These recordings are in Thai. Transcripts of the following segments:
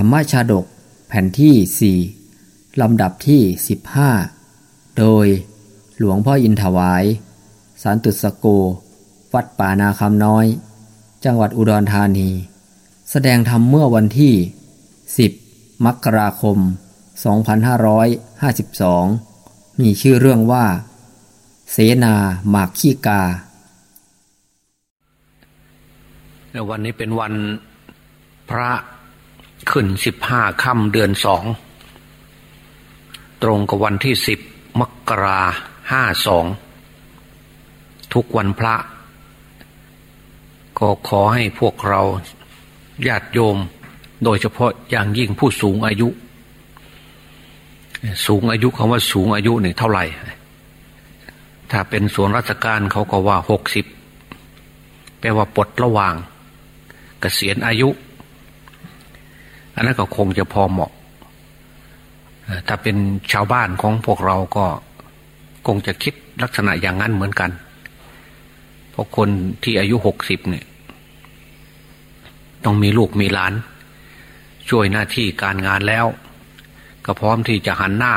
ธรรมชาดก แผ่นที่ 4 ลำดับที่ 15 โดยหลวงพ่ออินถวายสารตุสโก วัดป่านาคำน้อย จังหวัดอุดรธานี แสดงธรรมเมื่อวันที่ 10 มกราคม 2552 มีชื่อเรื่องว่า เสนาหมากขี้กา วันนี้เป็นวันพระ ขึ้นสิบห้าค่ำเดือนสองตรงกับวันที่สิบมกราห้าสองทุกวันพระ ก็ขอให้พวกเราญาติโยม โดยเฉพาะอย่างยิ่งผู้สูงอายุ สูงอายุคำว่าสูงอายุเนี่ยเท่าไหร่ ถ้าเป็นส่วนราชการเขาก็ว่าหกสิบแปลว่าปลดระหว่างกเกษียณอายุ อันนั้นก็คงจะพอเหมาะ ถ้าเป็นชาวบ้านของพวกเราก็คงจะคิดลักษณะอย่างนั้นเหมือนกัน เพราะคนที่อายุหกสิบเนี่ย ต้องมีลูกมีหลาน ช่วยหน้าที่การงานแล้ว ก็พร้อมที่จะหันหน้า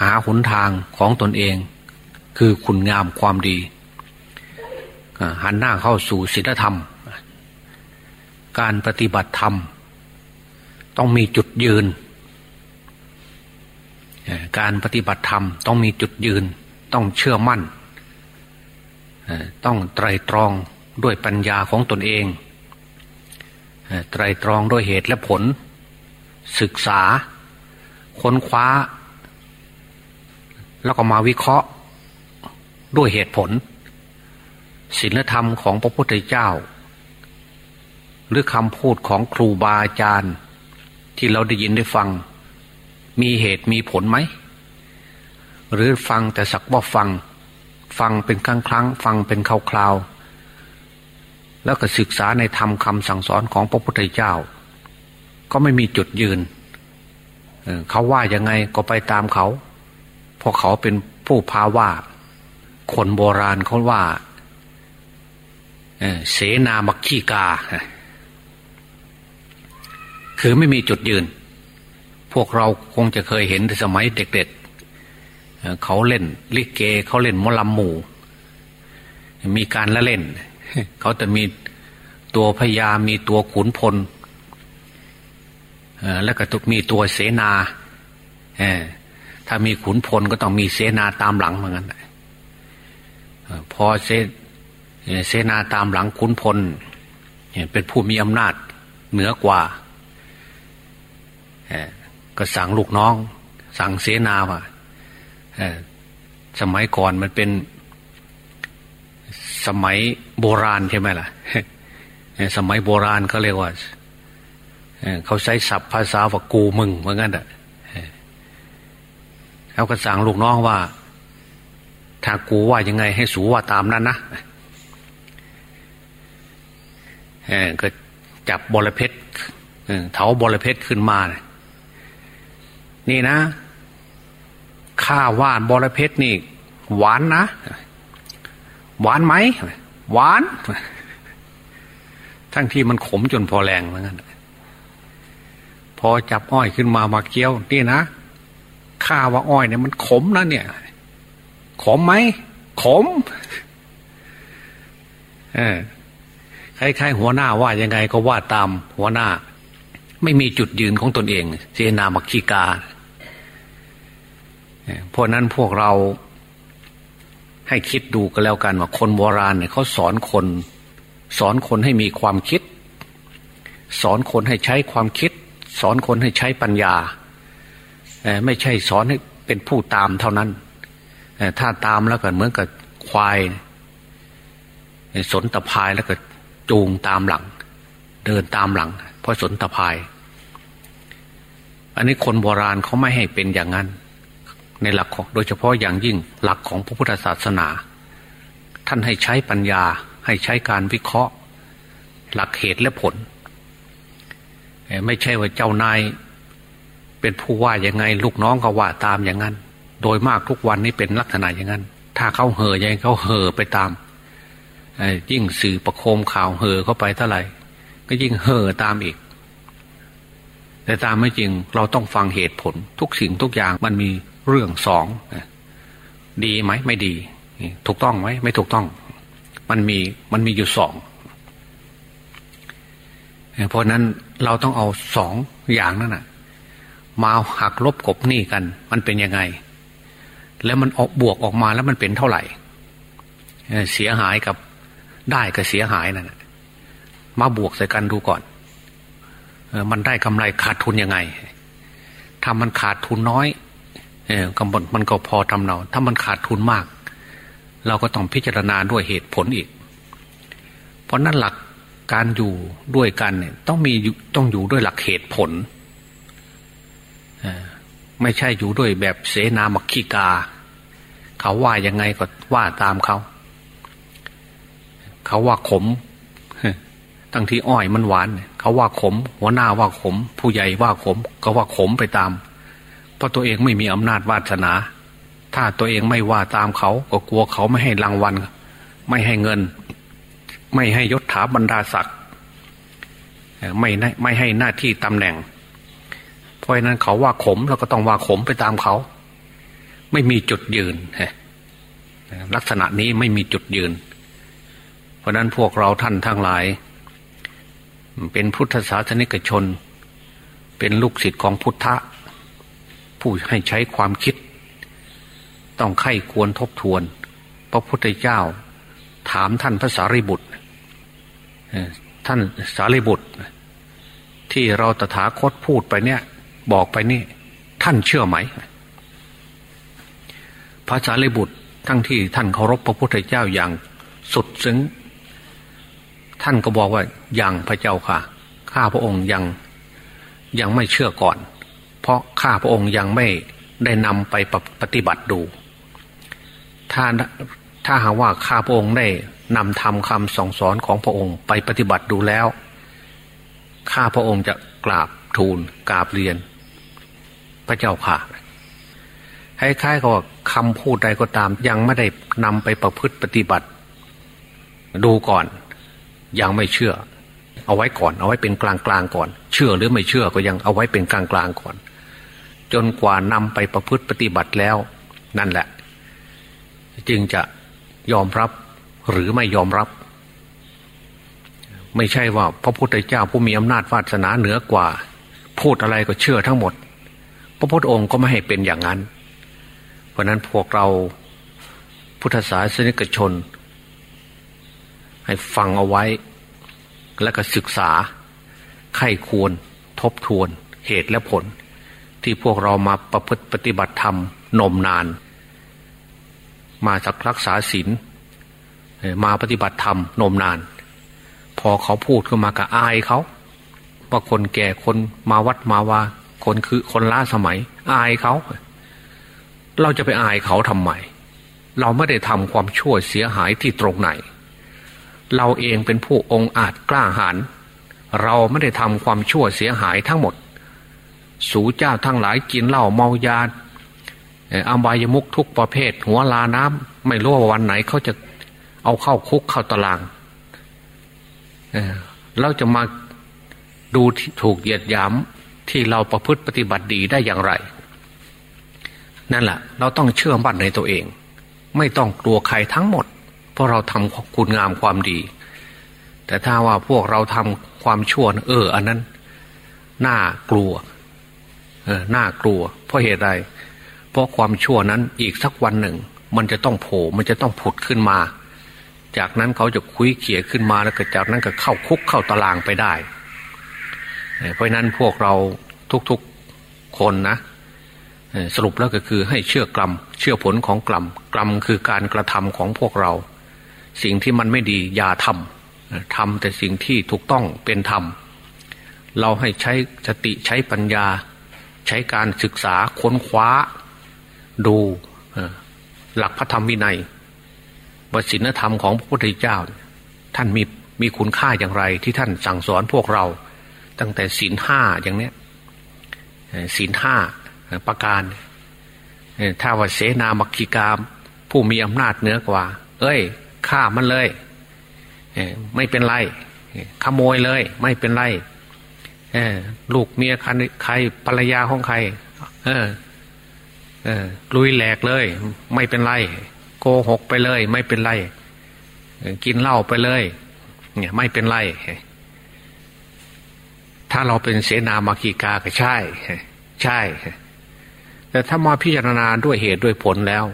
หาหนทางของตนเอง คือคุณงามความดีหันหน้าเข้าสู่ศีลธรรม การปฏิบัติธรรม ต้องมีจุดยืน การปฏิบัติธรรม ต้องมีจุดยืน ต้องเชื่อมั่น ต้องไตรตรองด้วยปัญญาของตนเอง ไตรตรองด้วยเหตุและผล ศึกษา ค้นคว้า แล้วก็มาวิเคราะห์ด้วยเหตุผลศีลธรรมของพระพุทธเจ้า หรือคำพูดของครูบาอาจารย์ ที่เราได้ยินได้ฟัง มีเหตุมีผลไหม หรือฟังแต่สักว่าฟัง ฟังเป็นครั้งครั้งฟังเป็นคราวคราวแล้วก็ศึกษาในธรรมคำสั่งสอนของพระพุทธเจ้า ก็ไม่มีจุดยืน เขาว่ายังไงก็ไปตามเขาเพราะเขาเป็นผู้พาว่า คนโบราณเขาว่าเสนามักขี้กา คือไม่มีจุดยืน พวกเราคงจะเคยเห็นในสมัยเด็กๆเขาเล่นลิเกเขาเล่นมอลำหมู่ มีการละเล่น เขาจะมีตัวพญามีตัวขุนพลแล้วก็ตุกมีตัวเสนาถ้ามีขุนพลก็ต้องมีเสนาตามหลังเหมือนกันพอเสเสนาตามหลังขุนพลเป็นผู้มีอำนาจเหนือกว่า ก็สั่งลูกน้อง สั่งเสนาว่าสมัยก่อนมันเป็นสมัยโบราณใช่ไหมล่ะสมัยโบราณเขาเรียกว่าเขาใช้ศัพท์ภาษาว่ากูมึงเหมือนกันอะเขาก็สั่งลูกน้องว่า ถ้ากูว่ายังไงให้สูว่าตามนั้นนะก็จับบอลเพชรเถาบอลเพชรขึ้นมานี่ นี่นะข้าว่านบอลเพชรนี่ หวานนะ หวานไหมหวาน ทั้งที่มันขมจนพอแรงเหมือนกันพอจับอ้อยขึ้นมามาเกี้ยว นี่นะข้าว่าอ้อยเนี่ยมันขมนะเนี่ย ขมไหมขมเออคล้ายๆหัวหน้าว่ายังไงก็ว่าตามหัวหน้า ไม่มีจุดยืนของตนเองเจนามักคีกา เพราะนั้นพวกเราให้คิดดูก็แล้วกันว่าคนโบราณเนี่ยเขาสอนคน สอนคนให้มีความคิด สอนคนให้ใช้ความคิด สอนคนให้ใช้ปัญญา ไม่ใช่สอนให้เป็นผู้ตามเท่านั้น ถ้าตามแล้วก็เหมือนกับควาย สนตะพายแล้วก็จูงตามหลัง เดินตามหลัง เพราะสนตะพาย อันนี้คนโบราณเขาไม่ให้เป็นอย่างนั้น ในหลักของโดยเฉพาะอย่างยิ่งหลักของพระพุทธศาสนา ท่านให้ใช้ปัญญาให้ใช้การวิเคราะห์ หลักเหตุและผล ไม่ใช่ว่าเจ้านายเป็นผู้ว่าอย่างไง ลูกน้องก็ว่าตามอย่างนั้น โดยมากทุกวันนี้เป็นลักษณะอย่างนั้น ถ้าเขาเห่อยังเขาเห่อไปตามยิ่งสื่อประโคมข่าวเห่อเข้าไปเท่าไหร่ ก็ยิ่งเห่อตามอีก แต่ตามไม่จริงเราต้องฟังเหตุผล ทุกสิ่งทุกอย่างมันมี เรื่องสองดีไหมไม่ดี ถูกต้องไหมไม่ถูกต้อง มันมีมันมีอยู่สองเพราะนั้นเราต้องเอาสองอย่างนั่นนะมาหักลบกบหนี้กัน มันเป็นยังไง แล้วมันออกบวกออกมาแล้วมันเป็นเท่าไหร่เสียหายกับได้กับเสียหายนั่นมาบวกใส่กันดูก่อนมันได้กำไรขาดทุนยังไงถ้ามันขาดทุนน้อย เออกำบมันก็พอทำเนาถ้ามันขาดทุนมาก เราก็ต้องพิจารณาด้วยเหตุผลอีก เพราะนั้นหลักการอยู่ด้วยกันเนี่ยต้องมีต้องอยู่ด้วยหลักเหตุผลไม่ใช่อยู่ด้วยแบบเสนามักขีกา เขาว่ายังไงก็ว่าตามเขา เขาว่าขมตั้งที่อ้อยมันหวาน เขาว่าขม หัวหน้าว่าขม ผู้ใหญ่ว่าขม ก็ว่าขมไปตาม เพราะตัวเองไม่มีอำนาจวาสนา ถ้าตัวเองไม่ว่าตามเขาก็กลัวเขาไม่ให้รางวัล ไม่ให้เงิน ไม่ให้ยศถาบรรดาศักดิ์ไม่ไม่ให้หน้าที่ตำแหน่ง เพราะฉะนั้นเขาว่าขมเราก็ต้องว่าขมไปตามเขา ไม่มีจุดยืนลักษณะนี้ไม่มีจุดยืน เพราะนั้นพวกเราท่านทั้งหลาย เป็นพุทธศาสนิกชน เป็นลูกศิษย์ของพุทธะ ผู้ให้ใช้ความคิด ต้องไข้ควรทบทวน พระพุทธเจ้า ถามท่านพระสารีบุตรท่านสารีบุตร ที่เราตถาคตพูดไปเนี่ย บอกไปนี่ ท่านเชื่อไหม พระสารีบุตรทั้งที่ท่านเคารพพระพุทธเจ้าอย่างสุดซึ้งท่านก็บอกว่ายังพระเจ้าค่ะ ข้าพระองค์ยังยังไม่เชื่อก่อน เพราะข้าพระองค์ยังไม่ได้นำไปปฏิบัติดู ถ้าถ้าหากว่าข้าพระองค์ได้นำทำคำสองสอนของพระองค์ไปปฏิบัติดูแล้ว ข้าพระองค์จะกราบทูลกราบเรียน พระเจ้าค่ะคล้ายๆกับคำพูดใดก็ตาม ยังไม่ได้นำไปประพฤติปฏิบัติ ดูก่อน ยังไม่เชื่อ เอาไว้ก่อน เอาไว้เป็นกลางกลางก่อน เชื่อหรือไม่เชื่อก็ยังเอาไว้เป็นกลางกลางก่อน จนกว่านำไปประพฤติปฏิบัติแล้ว นั่นแหละ จึงจะยอมรับหรือไม่ยอมรับ ไม่ใช่ว่าพระพุทธเจ้าผู้มีอำนาจวาสนาเหนือกว่า พูดอะไรก็เชื่อทั้งหมด พระพุทธองค์ก็ไม่ให้เป็นอย่างนั้น เพราะนั้นพวกเราพุทธศาสนิกชน ให้ฟังเอาไว้ แล้วก็ศึกษาไข้ควรทบทวนเหตุและผล ที่พวกเรามาประพฤติปฏิบัติธรรมนมนาน มาสักรักษาศีลมาปฏิบัติธรรมนมนาน พอเขาพูดขึ้นมาก็อายเขาว่าคนแก่คนมาวัดมาว่า คนคือคนล้าสมัย อายเขา เราจะไปอายเขาทำไมเราไม่ได้ทำความชั่วเสียหายที่ตรงไหน เราเองเป็นผู้องอาจกล้าหาญเราไม่ได้ทำความชั่วเสียหายทั้งหมด สูเจ้าทั้งหลายกินเหล้าเมายาอับายมุกทุกประเภท หัวลาน้ำไม่รู้ว่าวันไหนเขาจะเอาเข้าคุกเข้าตารางเราจะมาดูถูกเหยียดหยามที่เราประพฤติปฏิบัติดีได้อย่างไร นั่นแหละเราต้องเชื่อมั่นในตัวเอง ไม่ต้องกลัวใครทั้งหมด เพราะเราทำคุณงามความดี แต่ถ้าว่าพวกเราทำความชั่วเออ อันนั้น น่ากลัว น่ากลัว เพราะเหตุใดเพราะความชั่วนั้นอีกสักวันหนึ่ง มันจะต้องโผล่มันจะต้องผุดขึ้นมา จากนั้นเขาจะคุยเขี่ยขึ้นมาแล้วก็จากนั้นก็เข้าคุกเข้าตารางไปได้ เพราะนั้นพวกเราทุกๆคนนะสรุปแล้วก็คือให้เชื่อกรรม เชื่อผลของกรรมกรรมคือการกระทำของพวกเรา สิ่งที่มันไม่ดีอย่าทำทำแต่สิ่งที่ถูกต้องเป็นธรรมเราให้ใช้สติใช้ปัญญา ใช้การศึกษาค้นคว้า ดูหลักพระธรรมวินัยว่าศีลธรรมของพระพุทธเจ้า ท่านมีมีคุณค่าอย่างไร ที่ท่านสั่งสอนพวกเรา ตั้งแต่ศีลห้าอย่างเนี้ยศีลห้าประการถ้าว่าเสนามักคิกามผู้มีอำนาจเหนือกว่า เอ้ยฆ่ามันเลยไม่เป็นไรขโมยเลย ไม่เป็นไร ลูกเมียใครภรรยาของใคร เออ เออลุยแหลกเลย ไม่เป็นไร โกหกไปเลย ไม่เป็นไร กินเหล้าไปเลย เนี่ย ไม่เป็นไร ถ้าเราเป็นเสนามาคีกาก็ใช่ ใช่ แต่ถ้ามาพิจารณาด้วยเหตุด้วยผลแล้ว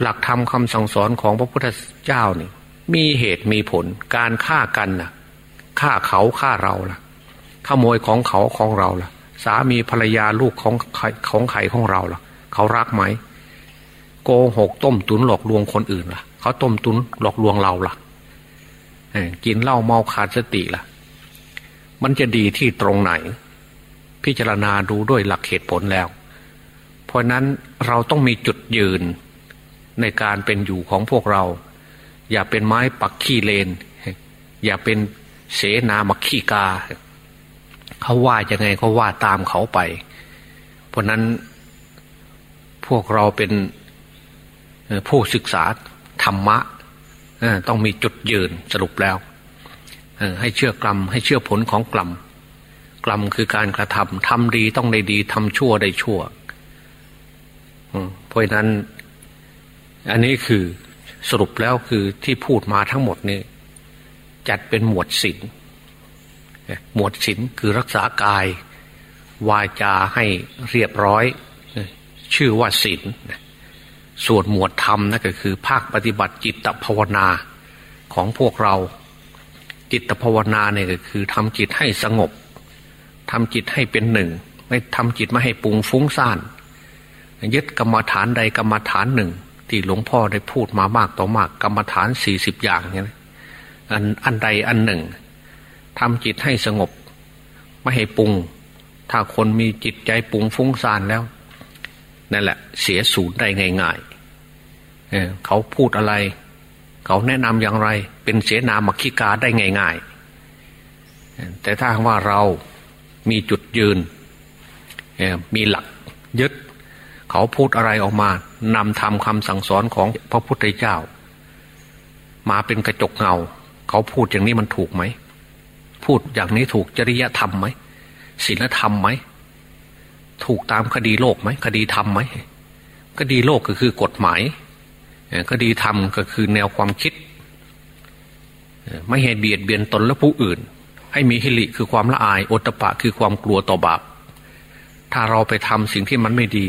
หลักธรรมคำสั่งสอนของพระพุทธเจ้านี่ มีเหตุมีผล การฆ่ากันนะ่ะฆ่าเขาฆ่าเราล่ะ ขโมยของเขาของเราล่ะ สามีภรรยาลูกของของไข่ของเราล่ะ เขารักไหมโกหกต้มตุนหลอกลวงคนอื่นล่ะ เขาต้มตุนหลอกลวงเราล่ะกินเหล้าเมาขาดสติล่ะ มันจะดีที่ตรงไหน พิจารณาดูด้วยหลักเหตุผลแล้ว เพราะนั้นเราต้องมีจุดยืนในการเป็นอยู่ของพวกเรา อย่าเป็นไม้ปักขี้เลน อย่าเป็นเสนามักขี้กา เขาว่ายังไงเขาว่าตามเขาไป เพราะนั้นพวกเราเป็นผู้ศึกษาธรรมะต้องมีจุดยืนสรุปแล้ว ให้เชื่อกรรม ให้เชื่อผลของกรรมกรรมคือการกระทำทำดีต้องได้ดีทำชั่วได้ชั่วเพราะนั้น อันนี้คือสรุปแล้วคือที่พูดมาทั้งหมดนี่จัดเป็นหมวดศีล หมวดศีลคือรักษากาย วาจาให้เรียบร้อย ชื่อว่าศีลส่วนหมวดธรรมนั่นก็คือ ภาคปฏิบัติจิตภาวนาของพวกเรา จิตภาวนาเนี่ยก็คือทำจิตให้สงบทำจิตให้เป็นหนึ่ง ไม่ทำจิตไม่ให้ปุงฟุ้งซ่านยึดกรรมฐานใดกรรมฐานหนึ่ง ที่หลวงพ่อได้พูดมามากต่อมากกรรมฐานสี่สิบอย่างเนี่ยอันอันใดอันหนึ่ง ทำจิตให้สงบ ไม่ให้ปุง ถ้าคนมีจิตใจปุงฟุ้งซ่านแล้ว นั่นแหละ เสียสูญได้ง่ายๆเเขาพูดอะไร เขาแนะนำอย่างไร เป็นเสนามักคิกาได้ง่าย ๆ แต่ถ้าว่าเรามีจุดยืน มีหลักยึด เขาพูดอะไรออกมานำทำคำสั่งสอนของพระพุทธเจ้า มาเป็นกระจกเงา เขาพูดอย่างนี้มันถูกไหม พูดอย่างนี้ถูกจริยธรรมไหมศีลธรรมไหมถูกตามคดีโลกไหมคดีธรรมไหมคดีโลกก็คือกฎหมายคดีธรรมก็คือแนวความคิด ไม่ให้เบียดเบียนตนและผู้อื่น ให้มีฮิริคือความละอายโอตปะคือความกลัวต่อบาปถ้าเราไปทำสิ่งที่มันไม่ดี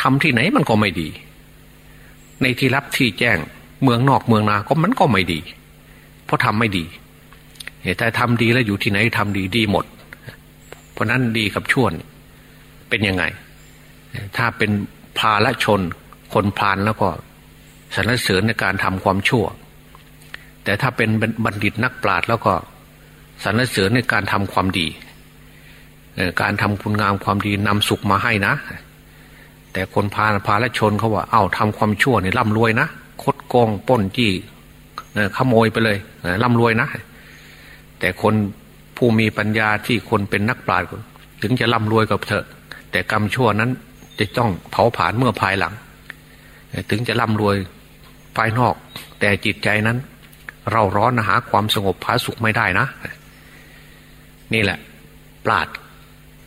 ทำที่ไหนมันก็ไม่ดี ในที่รับที่แจ้งเมืองนอกเมืองนาก็มันก็ไม่ดี เพราะทำไม่ดี แต่ทำดีแล้วอยู่ที่ไหนทำดีดีหมด เพราะนั้นดีกับชั่วเป็นยังไง ถ้าเป็นพาละชน คนพานแล้วก็สรรเสริญในการทำความชั่ว แต่ถ้าเป็นบัณฑิตนักปราชญ์แล้วก็สรรเสริญในการทำความดี การทำคุณงามความดีนำสุขมาให้นะ แต่คนพาพาและชนเขาว่า เอา้าทำความชั่วเนี่ยร่ำรวยนะ คดโกงป้นจี้ขโมยไปเลยร่ำรวยนะ แต่คนผู้มีปัญญาที่คนเป็นนักปราชญ์ถึงจะร่ำรวยกับเถอะ แต่กรรมชั่วนั้นจะต้องเผาผลาญเมื่อภายหลัง ถึงจะร่ำรวยภายนอก แต่จิตใจนั้น เราร้อนหาความสงบผาสุขไม่ได้นะ นี่แหละ ปราด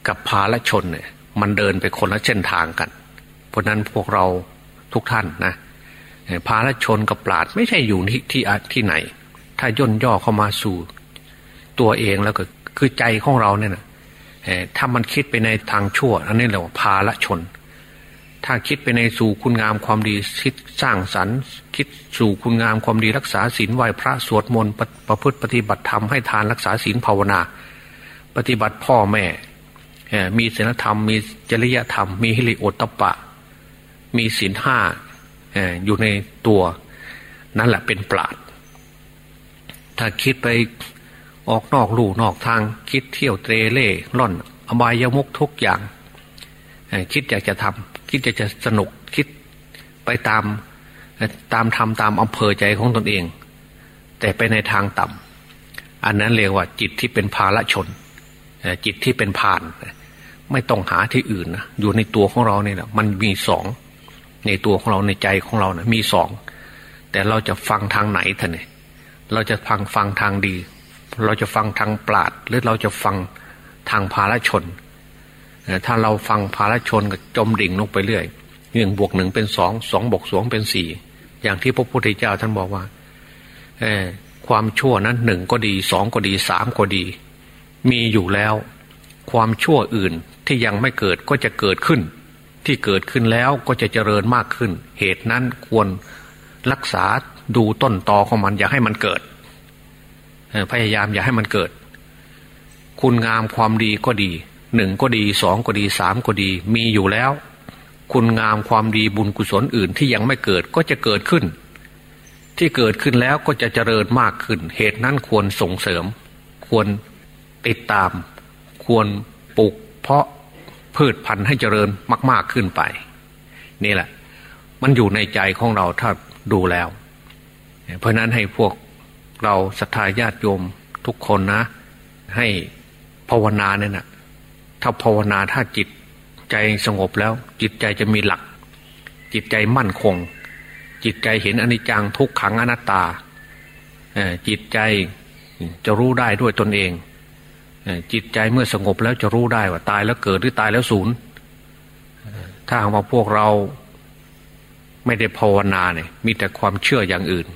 กับพาละชนเนี่ยมันเดินไปคนละเส้นทางกัน เพราะนั้นพวกเราทุกท่านนะพาละชนกับปราดไม่ใช่อยู่ที่ที่ที่ไหน ถ้าย่นย่อเข้ามาสู่ ตัวเองแล้วก็คือใจของเราเนี่ยนะถ้ามันคิดไปในทางชั่วอันนี้เรียกว่าพาละชน ถ้าคิดไปในสู่คุณงามความดีคิดสร้างสรรค์ คิดสู่คุณงามความดีรักษาศีลไหวพระสวดมนต์ประพฤติปฏิบัติธรรมให้ทานรักษาศีลภาวนา ปฏิบัติพ่อแม่มีศีลธรรม มีจริยธรรม มีฮิริโอตปะ มีศีลห้าอยู่ในตัว นั่นแหละเป็นปราดถ้าคิดไป ออกนอกลู่นอกทาง คิดเที่ยวเตรเล่ล่อนอบายยมุกทุกอย่าง คิดอยากจะทำคิดจะจะสนุกคิดไปตามตามทำตามอำเภอใจของตนเอง แต่ไปในทางต่ำอันนั้นเรียกว่าจิตที่เป็นภาละชน จิตที่เป็นพาน ไม่ต้องหาที่อื่นนะอยู่ในตัวของเราเนี่ยนะมันมีสองในตัวของเราในใจของเรานะมีสองแต่เราจะฟังทางไหนท่านเนี่ยเราจะฟังฟังทางดี เราจะฟังทางปราดหรือเราจะฟังทางภาลชน ถ้าเราฟังภาลชนก็จมดิ่งลงไปเรื่อยหนึ่งบวกหนึ่งเป็นสองสองบวกสองเป็นสี่อย่างที่พระพุทธเจ้าท่านบอกว่าความชั่วนั้นหนึ่งก็ดีสองก็ดีสามก็ดี มีอยู่แล้ว ความชั่วอื่นที่ยังไม่เกิดก็จะเกิดขึ้น ที่เกิดขึ้นแล้วก็จะเจริญมากขึ้น เหตุนั้นควรรักษาดูต้นตอของมันอย่าให้มันเกิด พยายามอย่าให้มันเกิด คุณงามความดีก็ดีหนึ่งก็ดีสองก็ดีสามก็ดี มีอยู่แล้ว คุณงามความดีบุญกุศลอื่นที่ยังไม่เกิดก็จะเกิดขึ้น ที่เกิดขึ้นแล้วก็จะเจริญมากขึ้น เหตุนั้นควรส่งเสริม ควรติดตาม ควรปลูกเพาะพืชพันธุ์ให้เจริญมาก ๆขึ้นไป นี่แหละ มันอยู่ในใจของเราถ้าดูแล้ว เพราะนั้นให้พวก เราศรัทธาญาติโยมทุกคนนะ ให้ภาวนาเนี่ยนะถ้าภาวนาถ้าจิตใจสงบแล้ว จิตใจจะมีหลัก จิตใจมั่นคง จิตใจเห็นอนิจจังทุกขังอนัตตาจิตใจจะรู้ได้ด้วยตนเอง จิตใจเมื่อสงบแล้วจะรู้ได้ว่าตายแล้วเกิดหรือตายแล้วสูญถ้าหากว่าพวกเราไม่ได้ภาวนาเนี่ยมีแต่ความเชื่ออย่างอื่น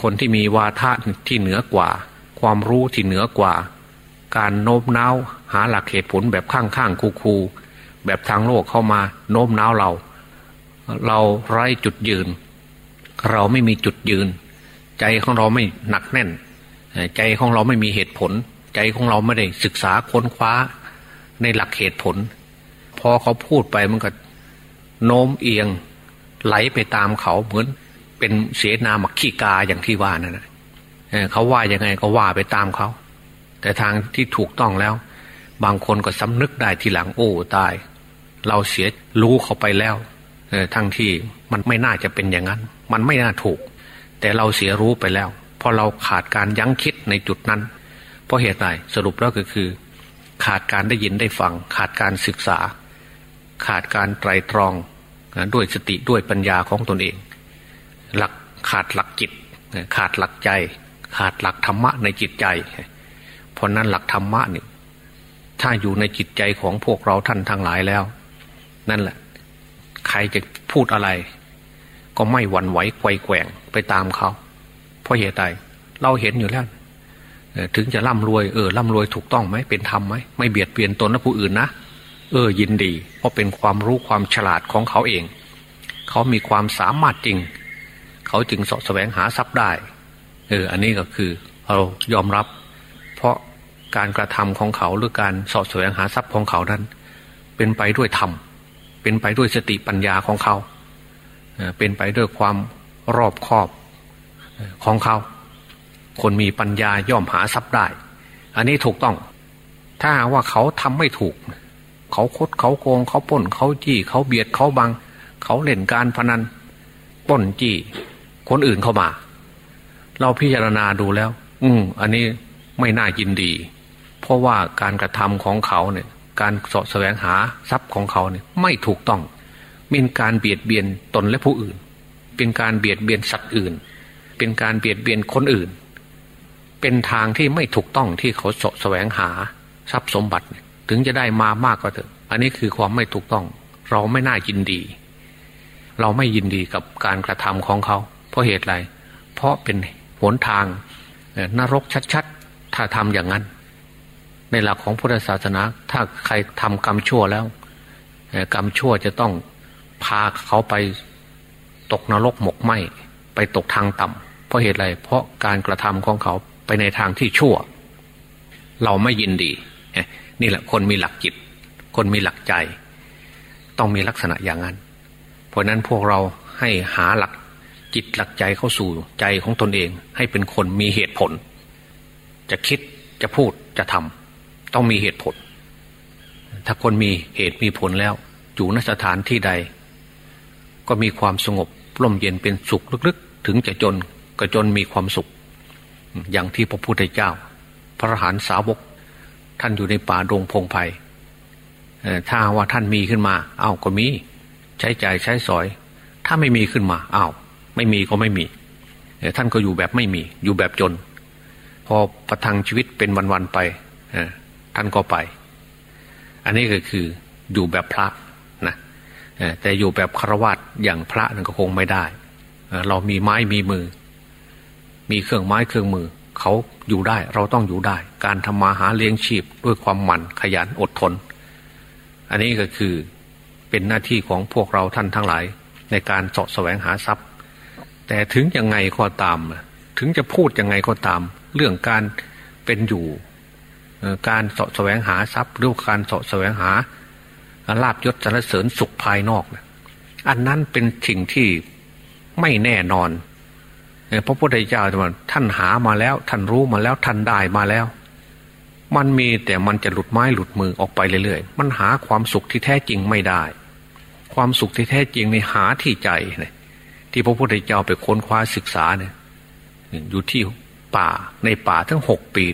คนที่มีวาทะที่เหนือกว่า ความรู้ที่เหนือกว่า การโน้มน้าวหาหลักเหตุผลแบบข้างข้างคูคูแบบทางโลกเข้ามาโน้มน้าวเรา เราไร้จุดยืน เราไม่มีจุดยืน ใจของเราไม่หนักแน่น ใจของเราไม่มีเหตุผล ใจของเราไม่ได้ศึกษาค้นคว้าในหลักเหตุผล พอเขาพูดไปมันก็โน้มเอียงไหลไปตามเขาเหมือน เป็นเสนาหมักขี้กาอย่างที่ว่านั่นนะเขาว่ายังไงก็ว่าไปตามเขา แต่ทางที่ถูกต้องแล้ว บางคนก็สำนึกได้ทีหลังโอ้ตาย เราเสียรู้เขาไปแล้วทั้งที่มันไม่น่าจะเป็นอย่างนั้น มันไม่น่าถูก แต่เราเสียรู้ไปแล้วพราะเราขาดการยั้งคิดในจุดนั้น เพราะเหตุใดสรุปแล้วก็คือ ขาดการได้ยินได้ฟัง ขาดการศึกษา ขาดการไตรตรองด้วยสติด้วยปัญญาของตนเอง หลักขาดหลักจิต ขาดหลักใจ ขาดหลักธรรมะในจิตใจ เพราะนั้นหลักธรรมะนี่ถ้าอยู่ในจิตใจของพวกเราท่านทั้งหลายแล้ว นั่นแหละ ใครจะพูดอะไร ก็ไม่หวั่นไหวไกวแกว่งไปตามเขาเพราะเหตุใดเราเห็นอยู่แล้วถึงจะร่ำรวยเออร่ำรวยถูกต้องไหมเป็นธรรมไหมไม่เบียดเบียนตนและผู้อื่นนะเออยินดี เพราะเป็นความรู้ความฉลาดของเขาเอง เขามีความสามารถจริง เขาจึงสะแสวงหาทรัพย์ได้เอออันนี้ก็คือเรายอมรับ เพราะการกระทำของเขาหรือการสะแสวงหาทรัพย์ของเขานั้น เป็นไปด้วยธรรมเป็นไปด้วยสติปัญญาของเขา เป็นไปด้วยความรอบคอบของเขา คนมีปัญญาย่อมหาทรัพย์ได้ อันนี้ถูกต้อง ถ้าว่าเขาทำไม่ถูก เขาคดเขาโกงเขาป้นเขาจี้เขาเบียดเขาบัง เขาเล่นการพนันป้นจี้ คนอื่นเข้ามา เราพิจารณาดูแล้ว อืมอันนี้ไม่น่ายินดี เพราะว่าการกระทำของเขาเนี่ย การสะแสวงหาทรัพย์ของเขาเนี่ย ไม่ถูกต้องเป็นการเบียดเบียนตนและผู้อื่น เป็นการเบียดเบียนสัตว์อื่น เป็นการเบียดเบียนคนอื่น เป็นทางที่ไม่ถูกต้องที่เขาสะแสวงหาทรัพย์สมบัติ ถึงจะได้มามากก็เถอะ อันนี้คือความไม่ถูกต้อง เราไม่น่ายินดี เราไม่ยินดีกับการกระทำของเขา เพราะเหตุไร เพราะเป็นหนทางนรกชัดๆ ถ้าทำอย่างนั้น ในหลักของพุทธศาสนา ถ้าใครทำกรรมชั่วแล้ว กรรมชั่วจะต้องพาเขาไปตกนรกหมกไหมไปตกทางต่ำเพราะเหตุไร เพราะการกระทำของเขาไปในทางที่ชั่ว เราไม่ยินดี นี่แหละคนมีหลักจิต คนมีหลักใจ ต้องมีลักษณะอย่างนั้น เพราะนั้นพวกเราให้หาหลัก จิตหลักใจเข้าสู่ใจของตนเอง ให้เป็นคนมีเหตุผล จะคิดจะพูดจะทำต้องมีเหตุผล ถ้าคนมีเหตุมีผลแล้วอยู่นสถานที่ใด ก็มีความสงบร่มเย็นเป็นสุขลึกๆ ถึงจะจนก็จนมีความสุข อย่างที่พระพุทธเจ้า พระหานสาวก ท่านอยู่ในป่าดงพงไพ่ถ้าว่าท่านมีขึ้นมาอ้าวก็มี ใช้ใจใช้สอย ถ้าไม่มีขึ้นมาอ้าว ไม่มีก็ไม่มีท่านก็อยู่แบบไม่มี อยู่แบบจน พอประทังชีวิตเป็นวันๆไปท่านก็ไป อันนี้ก็คืออยู่แบบพระนะแต่อยู่แบบฆราวาสอย่างพระนั่นก็คงไม่ได้ เรามีไม้มีมือ มีเครื่องไม้เครื่องมือ เขาอยู่ได้เราต้องอยู่ได้ การทำมาหาเลี้ยงชีพด้วยความหมั่นขยันอดทน อันนี้ก็คือเป็นหน้าที่ของพวกเราท่านทั้งหลาย ในการเสาะแสวงหาทรัพย์ แต่ถึงยังไงก็ตาม ถึงจะพูดยังไงก็ตาม เรื่องการเป็นอยู่การสาะแสวงหาทรัพย์หรือการสาะแสวงหาลาบยศสรรเสริญสุขภายนอกนะอันนั้นเป็นสิ่งที่ไม่แน่นอนพระพุทธเจ้าท่านหามาแล้ว ท่านรู้มาแล้วท่านได้มาแล้ว มันมีแต่มันจะหลุดไม้หลุดมือออกไปเรื่อยๆ มันหาความสุขที่แท้จริงไม่ได้ ความสุขที่แท้จริงในหาที่ใจเนี่ย ที่พระพุทธเจ้าไปค้นคว้าศึกษาเนี่ยอยู่ที่ป่าในป่าทั้งหกปี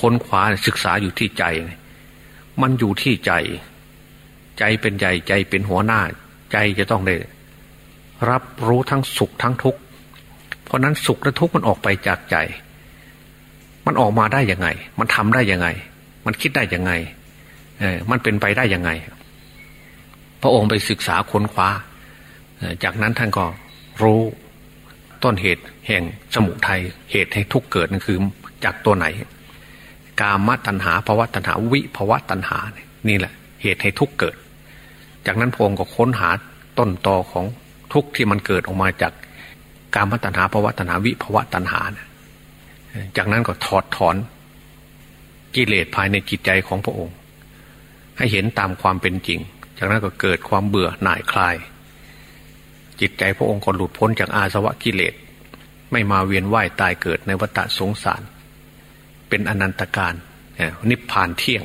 ค้นคว้าศึกษาอยู่ที่ใจ มันอยู่ที่ใจ ใจเป็นใหญ่ใจเป็นหัวหน้า ใจจะต้องได้ รับรู้ทั้งสุขทั้งทุกข์เพราะนั้นสุขและทุกข์มันออกไปจากใจ มันออกมาได้ยังไง มันทำได้ยังไง มันคิดได้ยังไงเออมันเป็นไปได้ยังไง พระองค์ไปศึกษาค้นคว้าจากนั้นท่านก็ รู้ต้นเหตุแห่งสมุทัยเหตุให้ทุกเกิดนั่นคือจากตัวไหน กามตัณหาภาวะตัณหาวิภาวะตัณหานี่แหละ เหตุให้ทุกเกิด จากนั้นพระองค์ก็ค้นหาต้นตอของทุกที่มันเกิดออกมาจากการพัฒนาภาวะตัณหาวิภาวะตัณหานะจากนั้นก็ถอดถอนกิเลสภายในจิตใจของพระองค์ ให้เห็นตามความเป็นจริง จากนั้นก็เกิดความเบื่อหน่ายคลาย จิตใจพระองค์ก็หลุดพ้นจากอาสวะกิเลส ไม่มาเวียนว่ายตายเกิดในวัฏสงสาร เป็นอนันตการนิพพานเที่ยง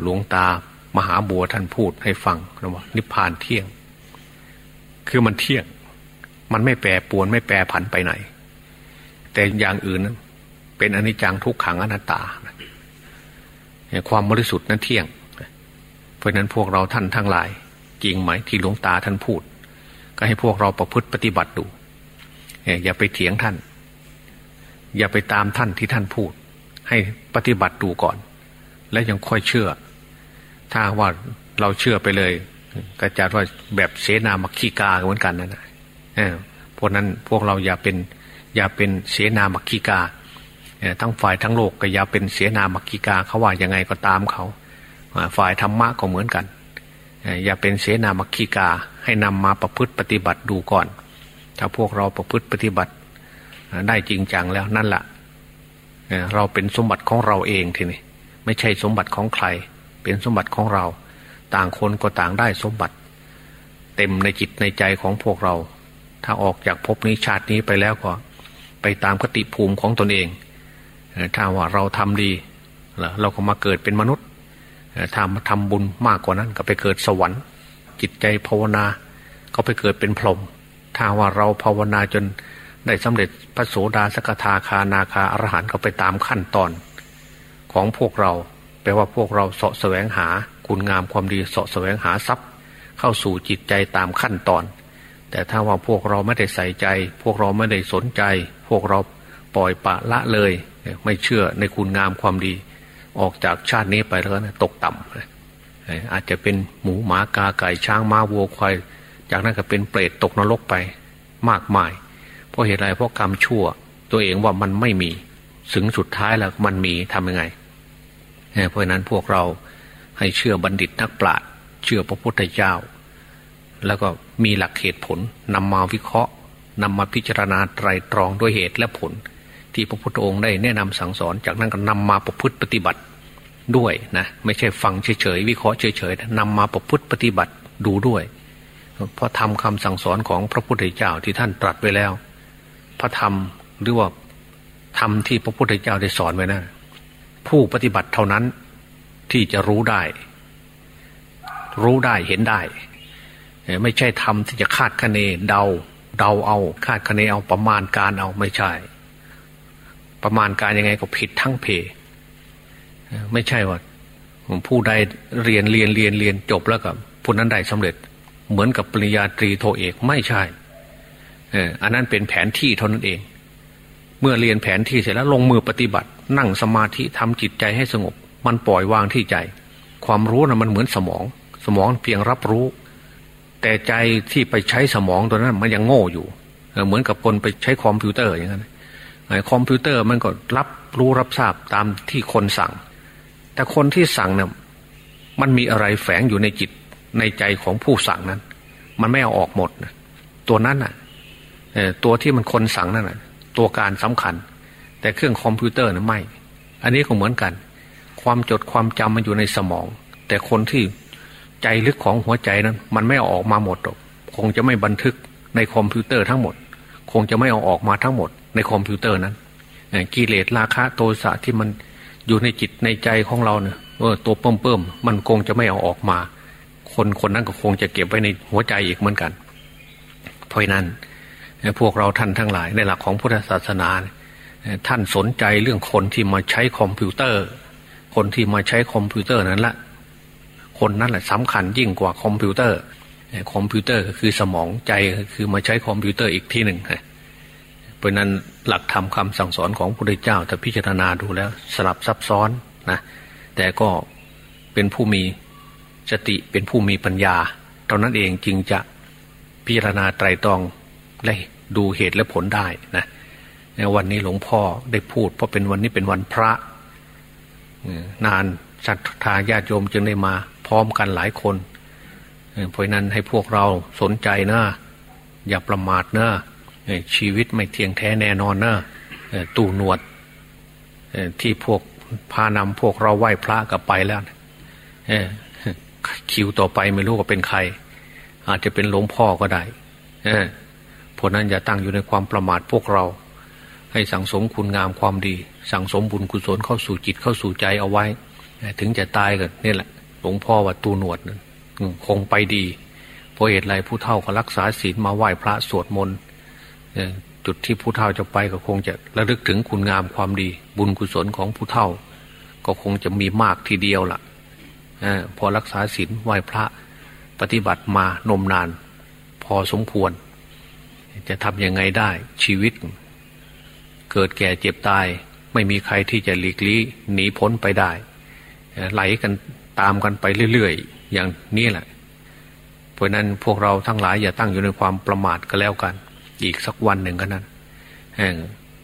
หลวงตามหาบัวท่านพูดให้ฟังนะว่านิพพานเที่ยง คือมันเที่ยง มันไม่แปรปวนไม่แปรผันไปไหน แต่อย่างอื่นเป็นอนิจจังทุกขังอนัตตาความบริสุทธิ์นั้นเที่ยง เพราะนั้นพวกเราท่านทั้งหลาย จริงไหมที่หลวงตาท่านพูด ก็ให้พวกเราประพฤติปฏิบัติดูอย่าไปเถียงท่าน อย่าไปตามท่านที่ท่านพูด ให้ปฏิบัติดูก่อน และยังค่อยเชื่อ ถ้าว่าเราเชื่อไปเลย ก็จะว่าแบบเสนามักคีกาเหมือนกันนั่นะเพราะนั้นพวกเราอย่าเป็น อย่าเป็นเสนามักคีกาทั้งฝ่ายทั้งโลกก็อย่าเป็นเสนามักคีกาเขาว่ายังไงก็ตามเขาฝ่ายธรรมะก็เหมือนกันอย่าเป็นเสนามักคีกา ให้นำมาประพฤติปฏิบัติดูก่อน ถ้าพวกเราประพฤติปฏิบัติได้จริงจังแล้วนั่นแหละเราเป็นสมบัติของเราเองทีนี้ไม่ใช่สมบัติของใคร เป็นสมบัติของเรา ต่างคนก็ต่างได้สมบัติ เต็มในจิตในใจของพวกเรา ถ้าออกจากภพนี้ชาตินี้ไปแล้วก็ ไปตามคติภูมิของตนเองถ้าว่าเราทำดีเราก็มาเกิดเป็นมนุษย์ถ้ามาทำบุญมากกว่านั้นก็ไปเกิดสวรรค์ จิตใจภาวนา ก็ไปเกิดเป็นพรหมถ้าว่าเราภาวนาจนได้สำเร็จพระโสดาสกทาคานาคาอรหันต์ก็ไปตามขั้นตอน ของพวกเราแปลว่าพวกเราเสาะแสวงหาคุณงามความดีเสาะแสวงหาทรัพย์ เข้าสู่จิตใจตามขั้นตอน แต่ถ้าว่าพวกเราไม่ได้ใส่ใจ พวกเราไม่ได้สนใจ พวกเราปล่อยปะละเลย ไม่เชื่อในคุณงามความดี ออกจากชาตินี้ไปแล้วนะตกต่ำ อาจจะเป็นหมูหมากาไก่ช้างม้าวัวควายจากนั้นก็เป็นเปรตตกนรกไปมากมาย เพราะเหตุไรเพราะกรรมชั่ว ตัวเองว่ามันไม่มีถึงสุดท้ายแล้วมันมีทำยังไง เพราะนั้นพวกเราให้เชื่อบัณฑิตนักปราชญ์เชื่อพระพุทธเจ้า แล้วก็มีหลักเหตุผลนำมาวิเคราะห์นำมาพิจารณาไตรตรองด้วยเหตุและผล ที่พระพุทธองค์ได้แนะนำสั่งสอน จากนั้นก็นำมาประพฤติปฏิบัติ ด้วยนะไม่ใช่ฟังเฉยๆวิเคราะห์เฉยๆนำมาประพฤติปฏิบัติดูด้วย เพราะทำคำสั่งสอนของพระพุทธเจ้าที่ท่านตรัสไว้แล้ว พระธรรมหรือว่าธรรมที่พระพุทธเจ้าได้สอนไว้นะผู้ปฏิบัติเท่านั้นที่จะรู้ได้ รู้ได้เห็นได้ ไม่ใช่ทำที่จะคาดคะเนเดา เดาเอา คาดคะเนเอาประมาณการเอาไม่ใช่ ประมาณการยังไงก็ผิดทั้งเพ ไม่ใช่ว่าผู้ใดเรียนเรียนเรียนเรียนจบแล้วกับผู้นั้นได้สำเร็จ เหมือนกับปริญญาตรีโทเอกไม่ใช่อันนั้นเป็นแผนที่เท่านั้นเอง เมื่อเรียนแผนที่เสร็จแล้วลงมือปฏิบัติ นั่งสมาธิทำจิตใจให้สงบ มันปล่อยวางที่ใจ ความรู้น่ะมันเหมือนสมอง สมองเพียงรับรู้ แต่ใจที่ไปใช้สมองตัวนั้น มันยังโง่อยู่เหมือนกับคนไปใช้คอมพิวเตอร์อย่างนั้นคอมพิวเตอร์มันก็รับรู้รับทราบตามที่คนสั่ง แต่คนที่สั่งเนี่ยมันมีอะไรแฝงอยู่ในจิตในใจของผู้สั่งนั้น มันไม่เอาออกหมดนะตัวนั้นน่ะตัวที่มันคนสั่งนั่นน่ะ ตัวการสำคัญ แต่เครื่องคอมพิวเตอร์น่ะไม่ อันนี้ก็เหมือนกัน ความจดความจำมันอยู่ในสมอง แต่คนที่ใจลึกของหัวใจนั้น มันไม่เอาออกมาหมดหรอกคงจะไม่บันทึกในคอมพิวเตอร์ทั้งหมด คงจะไม่เอาออกมาทั้งหมด ในคอมพิวเตอร์นั้นกิเลสราคะโทสะที่มัน อยู่ในจิตในใจของเราเนี่ยเออตัวเพิ่มเพิ่มมันคงจะไม่เอาออกมา คนคนนั้นก็คงจะเก็บไว้ในหัวใจอีกเหมือนกัน เพราะนั้นพวกเราท่านทั้งหลายในหลักของพุทธศาสนาท่านสนใจเรื่องคนที่มาใช้คอมพิวเตอร์ คนที่มาใช้คอมพิวเตอร์นั้นละคนนั้นแหละสำคัญยิ่งกว่าคอมพิวเตอร์ คอมพิวเตอร์ก็คือสมองใจคือมาใช้คอมพิวเตอร์อีกที่หนึ่ง เพราะนั้นหลักธรรมคำสั่งสอนของพระพุทธเจ้าถ้าพิจารณาดูแล้ว สลับซับซ้อนนะแต่ก็เป็นผู้มีสติเป็นผู้มีปัญญาตอนนั้นเองจึงจะพิจารณาไตรตรองและดูเหตุและผลได้นะในวันนี้หลวงพ่อได้พูด เพราะเป็นวันนี้เป็นวันพระนานศรัทธาญาติโยมจึงได้มาพร้อมกันหลายคนเพราะนั้นให้พวกเราสนใจนะ อย่าประมาทนะ ชีวิตไม่เที่ยงแท้แน่นอนนะตู่หนวดที่พวกพานำพวกเราไหว้พระกับไปแล้วคิวต่อไปไม่รู้ว่าเป็นใคร อาจจะเป็นหลวงพ่อก็ได้เพราะนั้นอย่าตั้งอยู่ในความประมาทพวกเรา ให้สังสมคุณงามความดี สังสมบุญกุศลเข้าสู่จิตเข้าสู่ใจเอาไว้ ถึงจะตายกันนี่แหละ หลวงพ่อว่าตูหนวดคงไปดีเพราะเหตุไรผู้เฒ่าก็รักษาศีลมาไหว้พระสวดมนต์ จุดที่ผู้เฒ่าจะไปก็คงจะระลึกถึงคุณงามความดี บุญกุศลของผู้เฒ่า ก็คงจะมีมากทีเดียวละ่ะพอรักษาศีลไหว้พระปฏิบัติมานมนาน พอสมควร จะทำยังไงได้ชีวิต เกิดแก่เจ็บตาย ไม่มีใครที่จะหลีกลี่หนีพ้นไปได้ ไหลกันตามกันไปเรื่อยๆ อย่างนี้แหละ เพราะนั้นพวกเราทั้งหลายอย่าตั้งอยู่ในความประมาทก็แล้วกัน อีกสักวันหนึ่งก็นั้น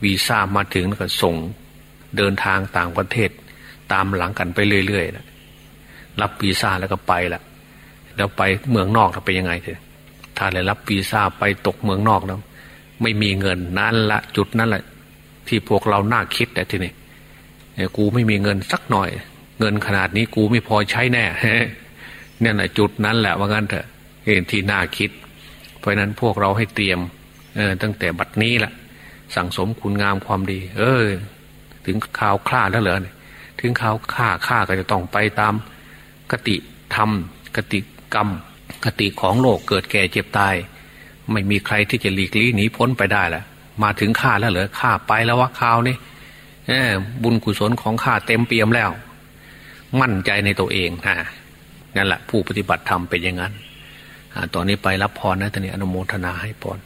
วีซ่ามาถึงแล้วก็ส่งเดินทางต่างประเทศ ตามหลังกันไปเรื่อยๆนะรับวีซ่าแล้วก็ไปละแล้วไปเมืองนอกจะไปยังไงเถอะถ้าเลยรับวีซ่าไปตกเมืองนอกแล้วไม่มีเงินนั่นละจุดนั่นแหละที่พวกเราน่าคิดแต่ทีนี้กูไม่มีเงินสักหน่อย เงินขนาดนี้กูไม่พอใช้แน่เนี่ยแหละจุดนั้นแหละว่างั้นเถอะเห็นที่น่าคิด เพราะนั้นพวกเราให้เตรียม เออตั้งแต่บัดนี้แหละสั่งสมคุณงามความดี เออ ถึงข่าวฆ่าแล้วเหรอถึงข่าวฆ่าฆ่าก็จะต้องไปตามกติธรรม กติกรรม กติของโลกเกิดแก่เจ็บตาย ไม่มีใครที่จะหลีกลี่หนีพ้นไปได้ละมาถึงข้าแล้วเหรอข้าไปแล้ววะข่าวนี่บุญกุศลของข้าเต็มเปี่ยมแล้ว มั่นใจในตัวเองฮะนั่นแหละผู้ปฏิบัติธรรมเป็นอย่างนั้นตอนนี้ไปรับพรนะตอนนี้อนุโมทนาให้พร